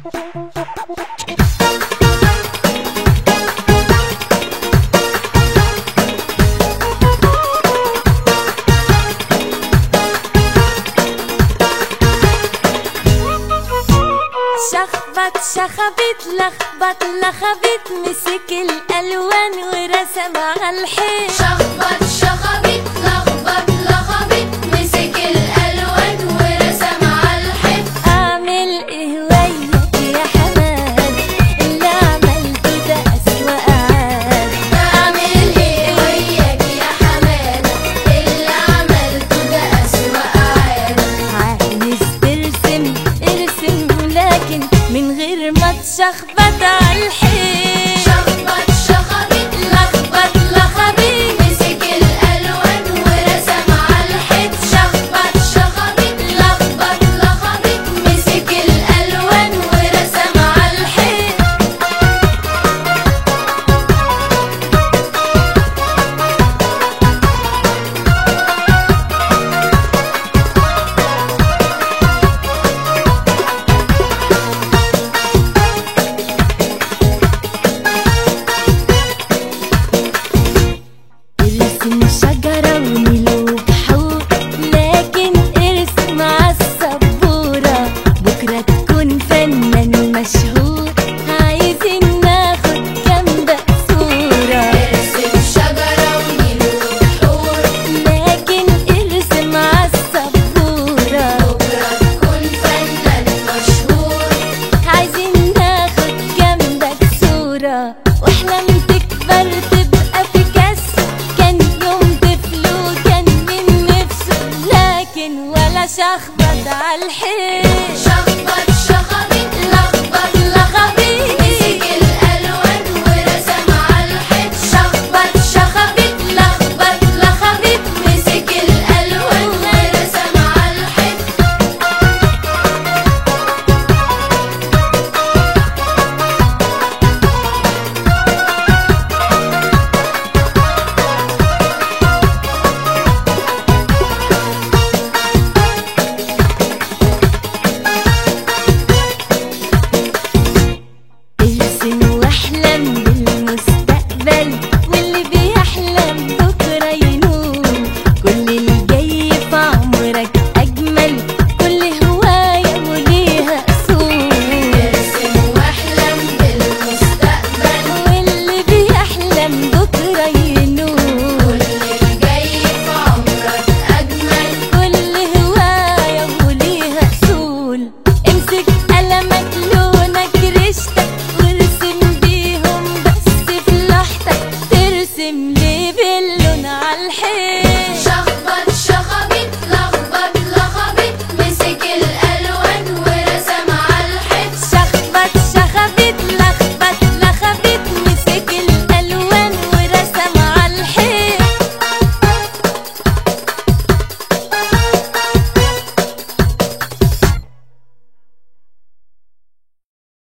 شخبط شخبت لخبط لخبت مسك الألوان ورسم على الحيط. شخبط شخبط ما تشخبط عالحيل شخبت عالحيل